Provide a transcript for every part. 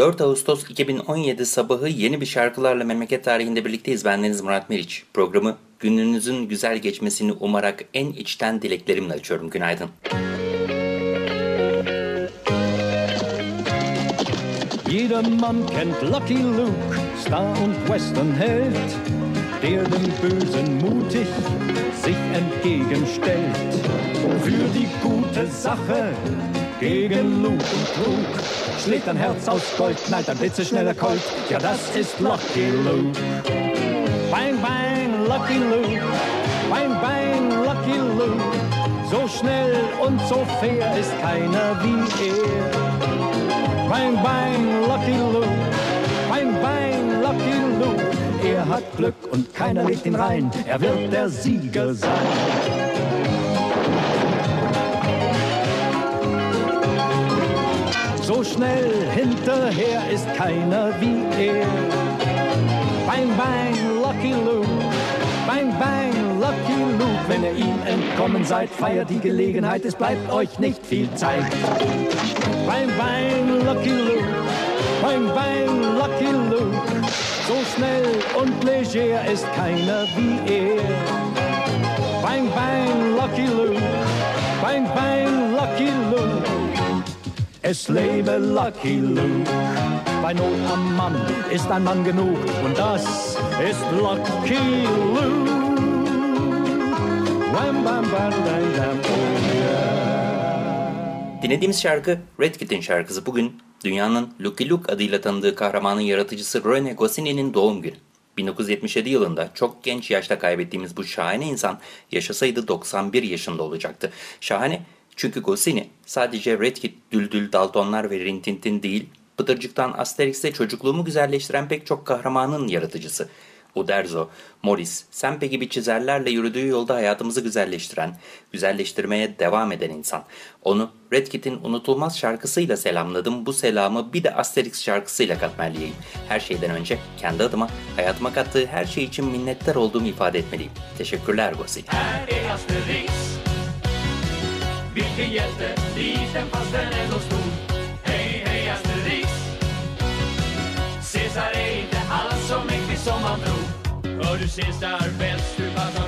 4 Ağustos 2017 sabahı yeni bir şarkılarla memleket tarihinde birlikteyiz. Bendeniz Murat Meriç. Programı gününüzün güzel geçmesini umarak en içten dileklerimle açıyorum. Günaydın. Jedermann kennt Lucky Luke, Star und Westernheld, der dem Bösen mutig sich entgegenstellt. Für die gute Sache gegen Lug und Trug schlägt ein Herz aus Gold, knallt ein blitzeschneller Colt. Ja, das ist Lucky Luke. Bang, bang, Lucky Luke. Bang, bang, Lucky Luke. So schnell und so fair ist keiner wie er. Bang, bang, Lucky Luke. Bang, bang, Lucky Luke. Er hat Glück und keiner legt ihn rein. Er wird der Sieger sein. Schnell hinterher ist keiner wie er. Bang, bang, Lucky Luke. Bang, bang, Lucky Luke. Wenn ihr ihm entkommen seid, feiert die Gelegenheit. Es bleibt euch nicht viel Zeit. Bang, bang, Lucky Luke. Bang, bang, Lucky Luke. So schnell und leger ist keiner wie er. Bang, bang, Lucky Luke. Bang, bang, Lucky Luke. Es lebe Lucky Luke. Bei Not am Mann ist ein Mann genug und das ist Lucky Luke. Wham, bam, bam, bam, bam. Dinlediğimiz şarkı Red Kit'in şarkısı. Bugün dünyanın Lucky Luke adıyla tanıdığı kahramanın yaratıcısı Rene Goscinny'nin doğum günü. 1977 yılında çok genç yaşta kaybettiğimiz bu şahane insan yaşasaydı 91 yaşında olacaktı. Şahane çünkü Goscinny sadece Red Kit, Düldül, Daltonlar ve Rintintin değil, Pıtırcık'tan Asterix'te çocukluğumu güzelleştiren pek çok kahramanın yaratıcısı. Uderzo, Morris, Sempe gibi çizerlerle yürüdüğü yolda hayatımızı güzelleştiren, güzelleştirmeye devam eden insan. Onu Red Kit'in unutulmaz şarkısıyla selamladım. Bu selamı bir de Asterix şarkısıyla katmeliyim. Her şeyden önce kendi adıma hayatıma kattığı her şey için minnettar olduğumu ifade etmeliyim. Teşekkürler Gossi. Här är Asterix Vilken hjälte, liten fast den ändå stor. Hej, hej Asterix. Caesar är inte alls så mäktig som man tror. Hör du Caesar bäst du passar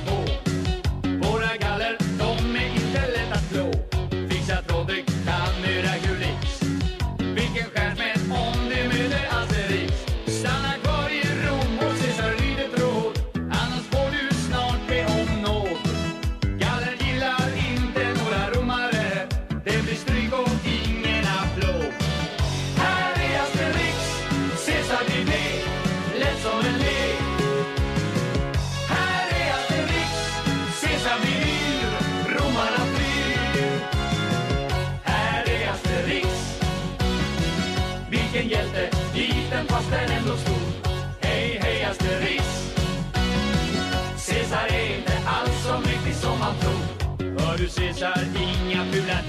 jag För du ser inga fula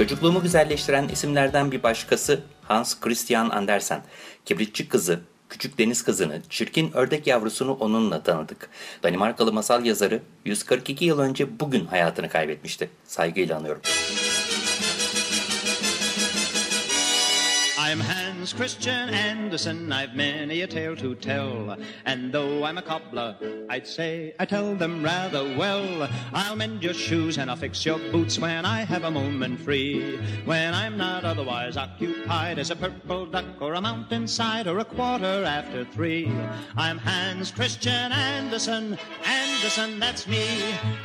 Çocukluğumu güzelleştiren isimlerden bir başkası Hans Christian Andersen. Kibritçi kızı, küçük deniz kızını, çirkin ördek yavrusunu onunla tanıdık. Danimarkalı masal yazarı 142 yıl önce bugün hayatını kaybetmişti. Saygıyla anıyorum. I'm Hans Christian Andersen, I've many a tale to tell. And though I'm a cobbler, I'd say I tell them rather well. I'll mend your shoes and I'll fix your boots when I have a moment free. When I'm not otherwise occupied as a purple duck or a mountainside or a quarter after three. I'm Hans Christian Andersen, Andersen, that's me.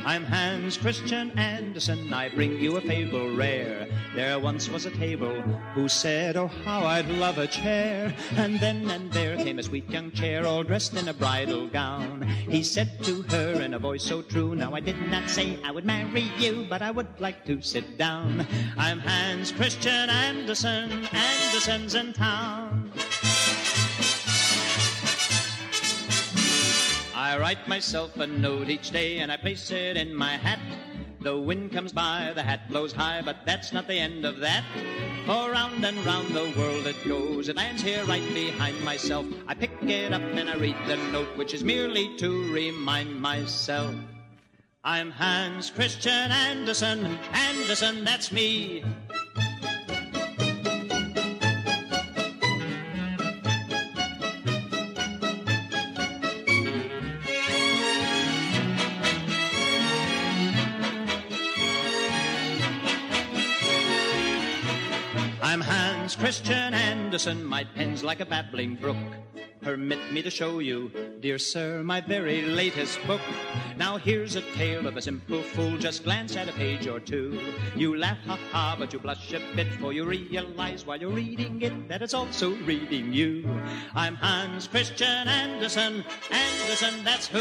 I'm Hans Christian Andersen, I bring you a fable rare. There once was a table who said, Oh, how I'd love a chair. And then and there came a sweet young chair, all dressed in a bridal gown. He said to her in a voice so true, Now I did not say I would marry you, but I would like to sit down. I'm Hans Christian Andersen, Andersen's in town. I write myself a note each day and I place it in my hat. The wind comes by, the hat blows high, but that's not the end of that. For round and round the world it goes. It lands here right behind myself. I pick it up and I read the note, which is merely to remind myself. I'm Hans Christian Andersen, Andersen, that's me. Andersen, my pen's like a babbling brook. Permit me to show you, dear sir, my very latest book. Now here's a tale of a simple fool, just glance at a page or two. You laugh, ha ha, but you blush a bit, for you realize while you're reading it that it's also reading you. I'm Hans Christian Andersen, Andersen, that's who.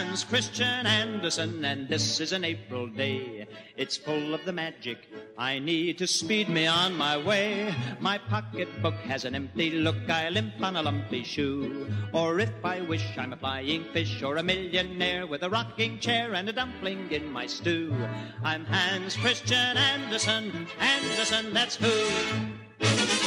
Hans Christian Andersen, and this is an April day. It's full of the magic I need to speed me on my way. My pocketbook has an empty look, I limp on a lumpy shoe. Or if I wish, I'm a flying fish or a millionaire with a rocking chair and a dumpling in my stew. I'm Hans Christian Andersen, Andersen, that's who.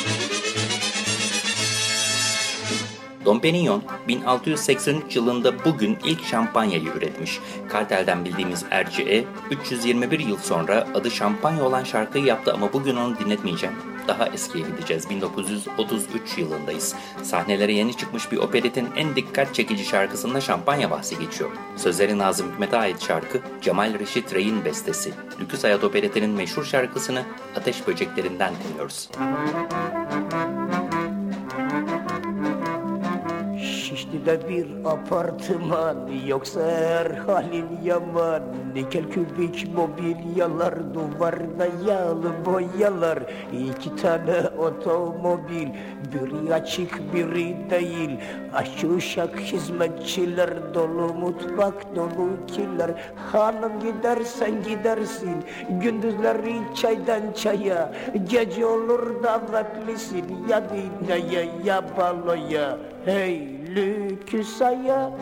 Dom Perignon 1683 yılında bugün ilk şampanyayı üretmiş. Kartel'den bildiğimiz RCE 321 yıl sonra adı şampanya olan şarkıyı yaptı ama bugün onu dinletmeyeceğim. Daha eskiye gideceğiz. 1933 yılındayız. Sahnelere yeni çıkmış bir operetin en dikkat çekici şarkısında şampanya bahsi geçiyor. Sözleri Nazım Hikmet'e ait şarkı Cemal Reşit Rey'in bestesi. Lüküs Hayat Operetinin meşhur şarkısını Ateş Böceklerinden dinliyoruz. Şişli'de bir apartman yoksa her halin yaman. Nikel kübik mobilyalar duvarda yağlı boyalar. İki tane otomobil biri açık biri değil. Aşçı uşak hizmetçiler dolu mutfak dolu kiler Hanım gidersen gidersin gündüzleri çaydan çaya. Gece olur davetlisin ya dinleye ya baloya. Hey lüküs hayat,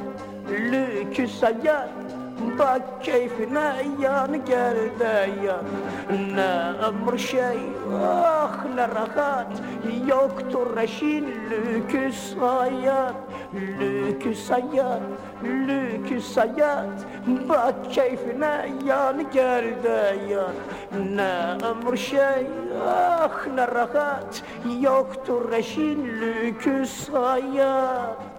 lüküs hayat Bak keyfine yan gel de yan. Ne ömür şey, ah ne rahat Yoktur eşin lüküs hayat Lüküs hayat, lüküs hayat Bak keyfine yan gel de yan. Ne ömür şey, ah ne rahat Yoktur eşin lüküs hayat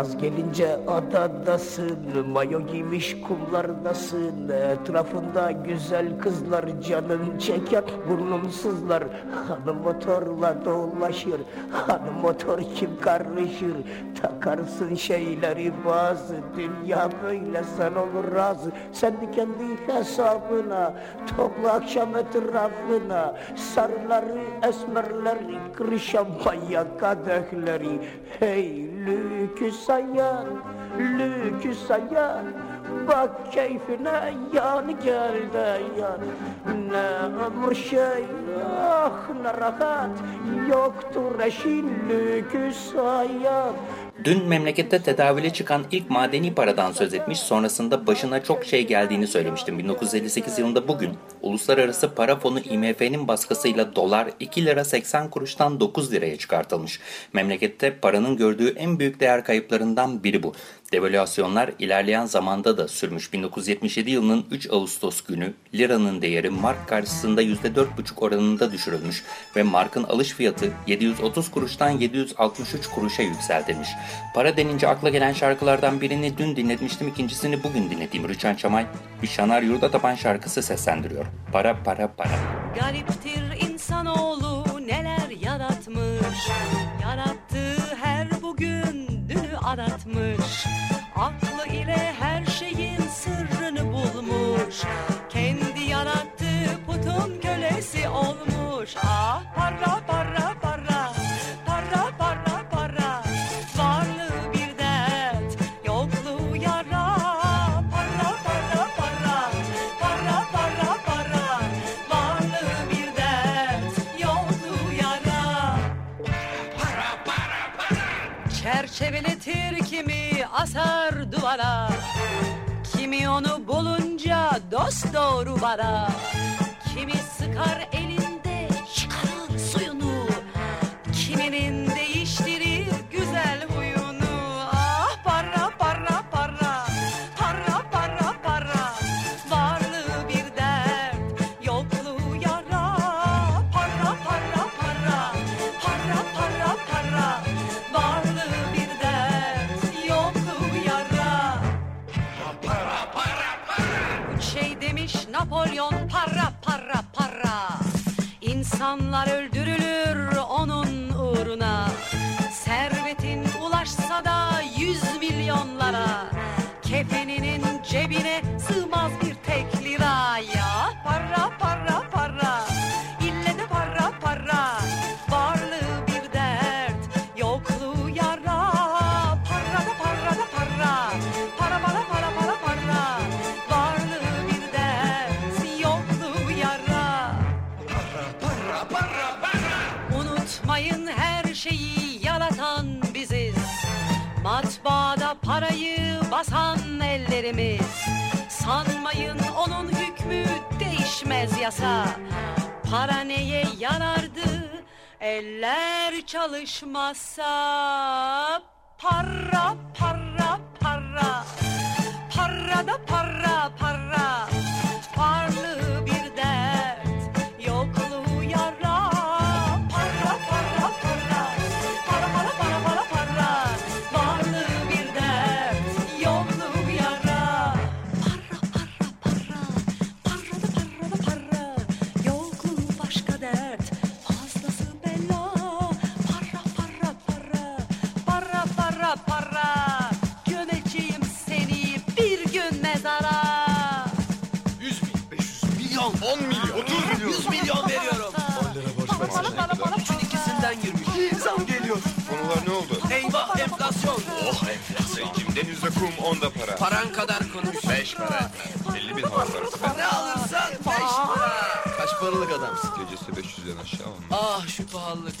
Yaz gelince adadasın, mayo giymiş kumlardasın. Etrafında güzel kızlar canın çeker, burnum sızlar. Hanım motorla dolaşır, hanım motor kim karışır? Takarsın şeyleri bazı, dünya böyle sen olur razı Sen de kendi hesabına, topla akşam etrafına Sarıları, esmerleri, kır şampanya kadehleri. Hey lüküs hayat, lüküs hayat Bak keyfine yan gel de yan Ne ömür şey ah ne rahat Yoktur eşin lüküs hayat Dün memlekette tedavüle çıkan ilk madeni paradan söz etmiş, sonrasında başına çok şey geldiğini söylemiştim. 1958 yılında bugün Uluslararası Para Fonu IMF'nin baskısıyla dolar 2 lira 80 kuruştan 9 liraya çıkartılmış. Memlekette paranın gördüğü en büyük değer kayıplarından biri bu. Devalüasyonlar ilerleyen zamanda da sürmüş. 1977 yılının 3 Ağustos günü liranın değeri mark karşısında %4,5 oranında düşürülmüş ve markın alış fiyatı 730 kuruştan 763 kuruşa yükseltilmiş. Para denince akla gelen şarkılardan birini dün dinletmiştim, ikincisini bugün dinlediğim Rüçhan Çamay bir Şanar Yurda Tapan şarkısı seslendiriyor. Para para para. Gariptir insanoğlu neler yaratmış Yarattığı aratmış. Aklı asar duvara. Kimi onu bulunca dost doğru bara ellerimiz Sanmayın onun hükmü değişmez yasa. Para neye yarardı? Eller çalışmazsa Para para para. Para da para para 10 milyon, 30 milyon. 100 milyon veriyorum. 10 lira borç versene. Üçün ikisinden girmiş. Zam geliyor. Konular ne oldu? Eyvah enflasyon. Oh enflasyon. Kimden yüzde kum onda para. Paran kadar konuş. Beş para etmez. 50 bin hava parası. Ne alırsan 5 lira. Kaç paralık adamsın? Gecesi 500'den aşağı olmaz. Ah şu pahalılık.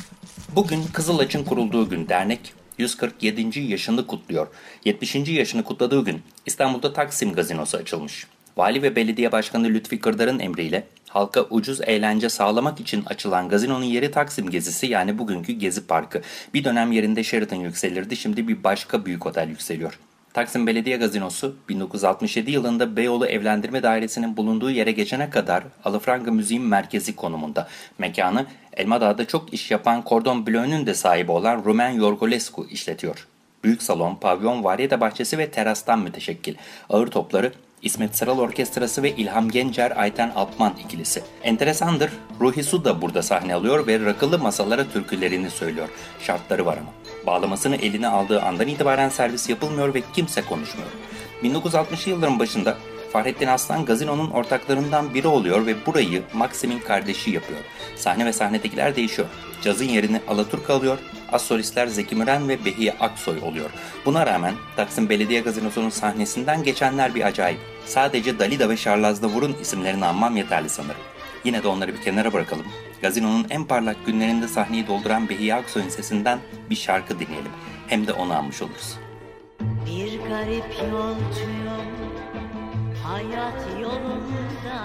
Bugün Kızılaç'ın kurulduğu gün dernek 147. yaşını kutluyor. 70. yaşını kutladığı gün İstanbul'da Taksim Gazinosu açılmış. Vali ve belediye başkanı Lütfi Kırdar'ın emriyle halka ucuz eğlence sağlamak için açılan gazinonun yeri Taksim Gezisi yani bugünkü Gezi Parkı. Bir dönem yerinde Sheraton yükselirdi şimdi bir başka büyük otel yükseliyor. Taksim Belediye Gazinosu 1967 yılında Beyoğlu Evlendirme Dairesi'nin bulunduğu yere geçene kadar Alafranga Müziğin merkezi konumunda. Mekanı Elmadağ'da çok iş yapan Cordon Bleu'nun de sahibi olan Rumen Yorgolescu işletiyor. Büyük salon, pavyon, varyete bahçesi ve terastan müteşekkil. Ağır topları İsmet Saral Orkestrası ve İlham Gencer Ayten Altman ikilisi. Enteresandır, Ruhi Su da burada sahne alıyor ve rakılı masalara türkülerini söylüyor. Şartları var ama. Bağlamasını eline aldığı andan itibaren servis yapılmıyor ve kimse konuşmuyor. 1960'lı yılların başında Fahrettin Aslan Gazino'nun ortaklarından biri oluyor ve burayı Maxim'in kardeşi yapıyor. Sahne ve sahnedekiler değişiyor. Cazın yerini Alaturka alıyor, az Zeki Müren ve Behiye Aksoy oluyor. Buna rağmen Taksim Belediye Gazinosu'nun sahnesinden geçenler bir acayip. Sadece Dalida ve Şarlaz Davur'un isimlerini anmam yeterli sanırım. Yine de onları bir kenara bırakalım. Gazino'nun en parlak günlerinde sahneyi dolduran Behiye Aksoy'un sesinden bir şarkı dinleyelim. Hem de onu almış oluruz. Bir garip yolcuyum hayat yolunda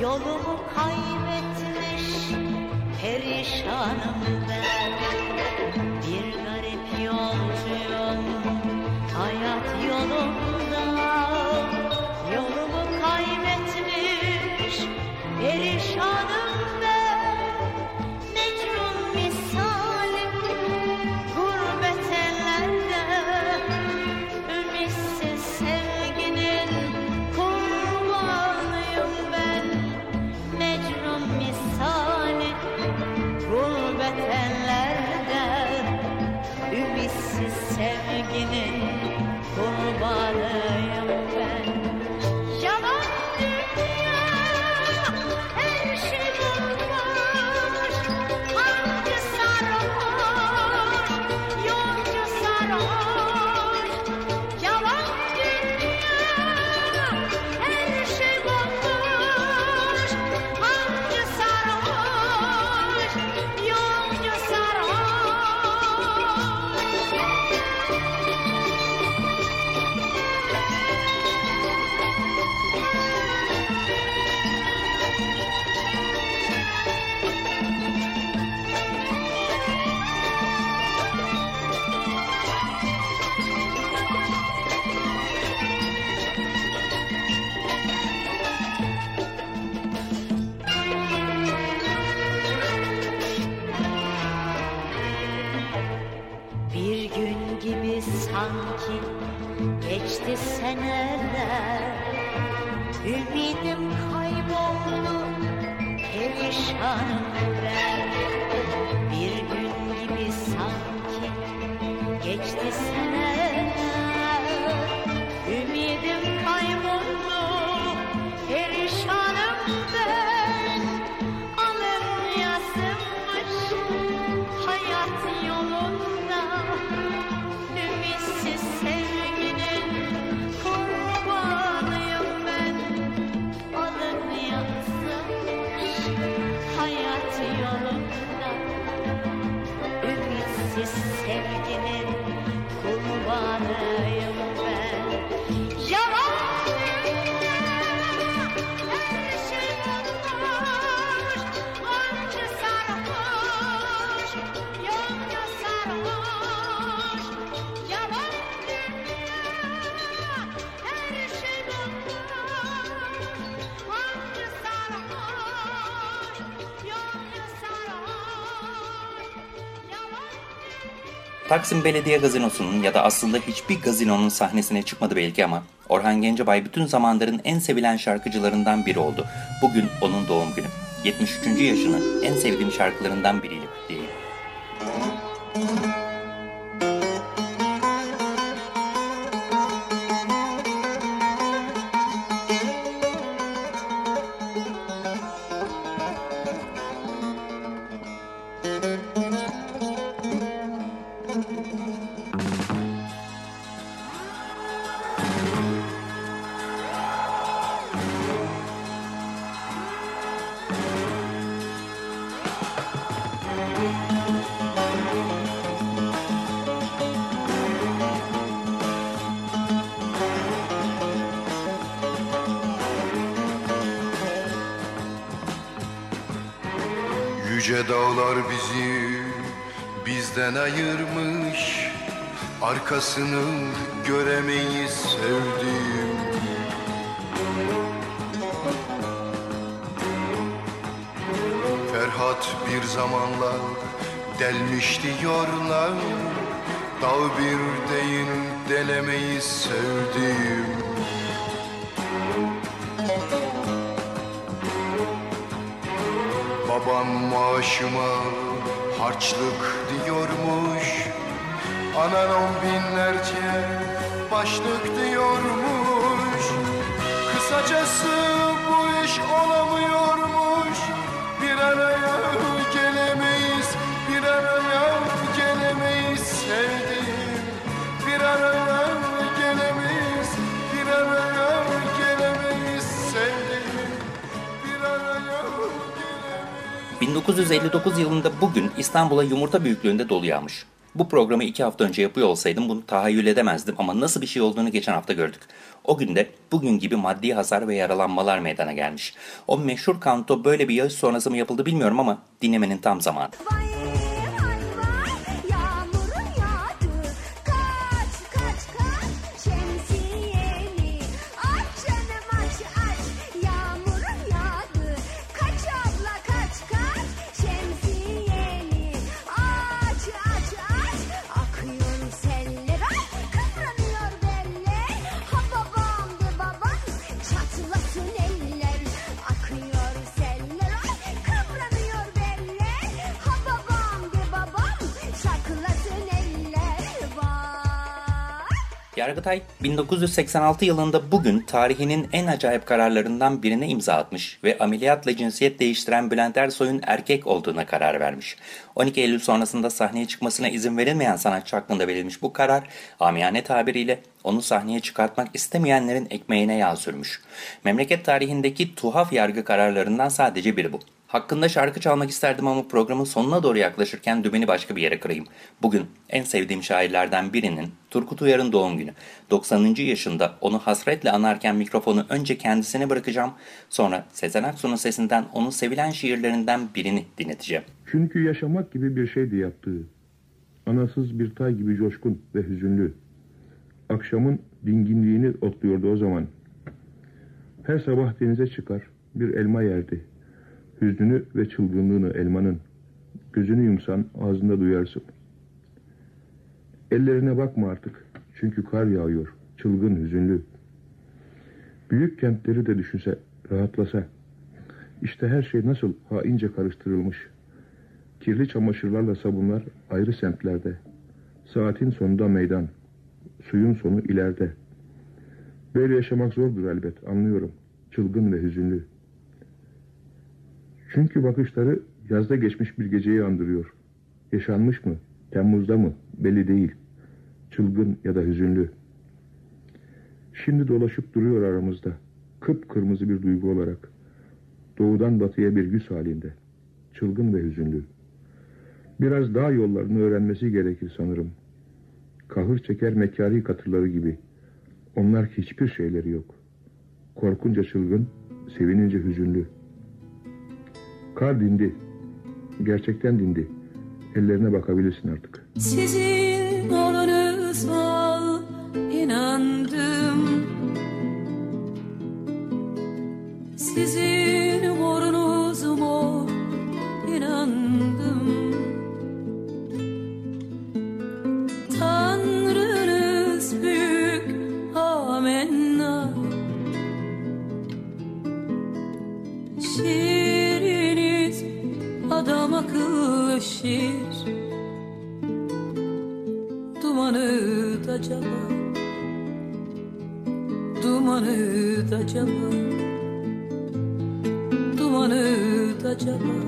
Yolumu kaybetmiş perişanım ben. Bir garip yolcuyum hayat yolunda Yolumu kaybetmiş perişanım Taksim Belediye Gazinosu'nun ya da aslında hiçbir gazinonun sahnesine çıkmadı belki ama Orhan Gencebay bütün zamanların en sevilen şarkıcılarından biri oldu. Bugün onun doğum günü. 73. yaşını en sevdiğim şarkılarından biriyle kutlayayım. Yüce dağlar bizi bizden ayırmış. Arkasını göremeyiz sevdiğim Ferhat bir zamanlar delmiş diyorlar. Dağ bir deyin delemeyi sevdiğim Babam maaşıma harçlık diyormuş. Anan on binlerce başlık diyormuş. Kısacası 1959 yılında bugün İstanbul'a yumurta büyüklüğünde dolu yağmış. Bu programı iki hafta önce yapıyor olsaydım bunu tahayyül edemezdim ama nasıl bir şey olduğunu geçen hafta gördük. O günde bugün gibi maddi hasar ve yaralanmalar meydana gelmiş. O meşhur kanto böyle bir yağış sonrası mı yapıldı bilmiyorum ama dinlemenin tam zamanı. Yağmurun Yargıtay 1986 yılında bugün tarihinin en acayip kararlarından birine imza atmış ve ameliyatla cinsiyet değiştiren Bülent Ersoy'un erkek olduğuna karar vermiş. 12 Eylül sonrasında sahneye çıkmasına izin verilmeyen sanatçı hakkında verilmiş bu karar, amiyane tabiriyle onu sahneye çıkartmak istemeyenlerin ekmeğine yağ sürmüş. Memleket tarihindeki tuhaf yargı kararlarından sadece biri bu. Hakkında şarkı çalmak isterdim ama programın sonuna doğru yaklaşırken dümeni başka bir yere kırayım. Bugün en sevdiğim şairlerden birinin Turgut Uyar'ın doğum günü. 90. yaşında onu hasretle anarken mikrofonu önce kendisine bırakacağım. Sonra Sezen Aksu'nun sesinden onun sevilen şiirlerinden birini dinleteceğim. Çünkü yaşamak gibi bir şeydi yaptığı. Anasız bir tay gibi coşkun ve hüzünlü. Akşamın dinginliğini otluyordu o zaman. Her sabah denize çıkar, bir elma yerdi. Hüznünü ve çılgınlığını elmanın. Gözünü yumsan ağzında duyarsın. Ellerine bakma artık. Çünkü kar yağıyor. Çılgın, hüzünlü. Büyük kentleri de düşünse, rahatlasa. İşte her şey nasıl haince karıştırılmış. Kirli çamaşırlarla sabunlar ayrı semtlerde. Saatin sonunda meydan. Suyun sonu ileride. Böyle yaşamak zordur elbet, anlıyorum. Çılgın ve hüzünlü. Çünkü bakışları yazda geçmiş bir geceyi andırıyor. Yaşanmış mı? Temmuz'da mı? Belli değil. Çılgın ya da hüzünlü. Şimdi dolaşıp duruyor aramızda. Kıpkırmızı bir duygu olarak. Doğudan batıya bir yüz halinde. Çılgın ve hüzünlü. Biraz daha yollarını öğrenmesi gerekir sanırım. Kahır çeker mekari katırları gibi. Onlar hiçbir şeyleri yok. Korkunca çılgın, sevinince hüzünlü. Kar dindi. Gerçekten dindi. Ellerine bakabilirsin artık. Sizin olunuz ol inandım Sizin akıllı şiir Dumanı da caba Dumanı da caba Dumanı da caba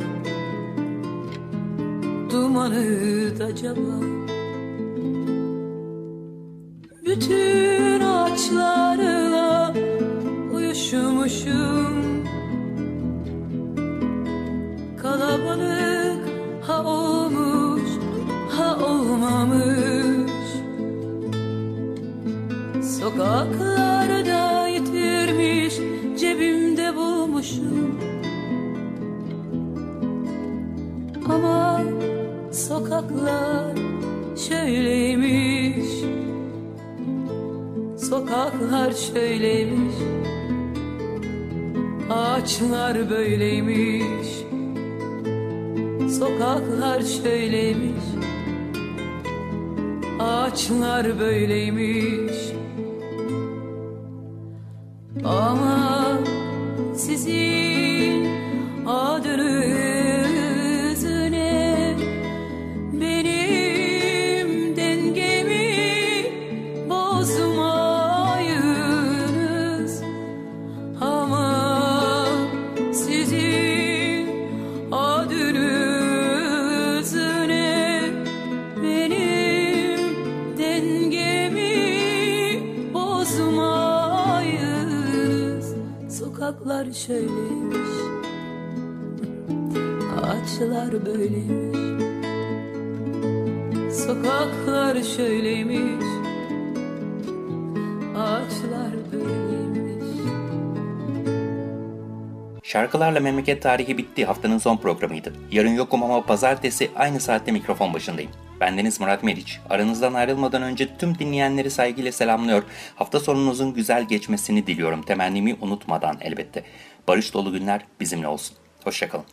Dumanı da caba Sokaklarda yitirmiş cebimde bulmuşum. Ama sokaklar şöyleymiş. Sokaklar şöyleymiş. Ağaçlar böyleymiş. Sokaklar şöyleymiş. Ağaçlar böyleymiş Ama şöyleymiş Ağaçlar böyleymiş Sokaklar şöyleymiş Ağaçlar böyleymiş Şarkılarla Memleket Tarihi bitti. Haftanın son programıydı. Yarın yokum ama pazartesi aynı saatte mikrofon başındayım. Bendeniz Murat Meriç. Aranızdan ayrılmadan önce tüm dinleyenleri saygıyla selamlıyor. Hafta sonunuzun güzel geçmesini diliyorum. Temennimi unutmadan elbette. Barış dolu günler bizimle olsun. Hoşçakalın.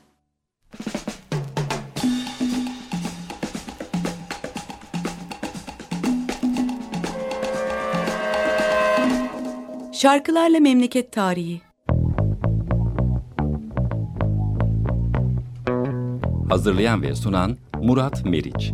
Şarkılarla Memleket Tarihi Hazırlayan ve sunan Murat Meriç.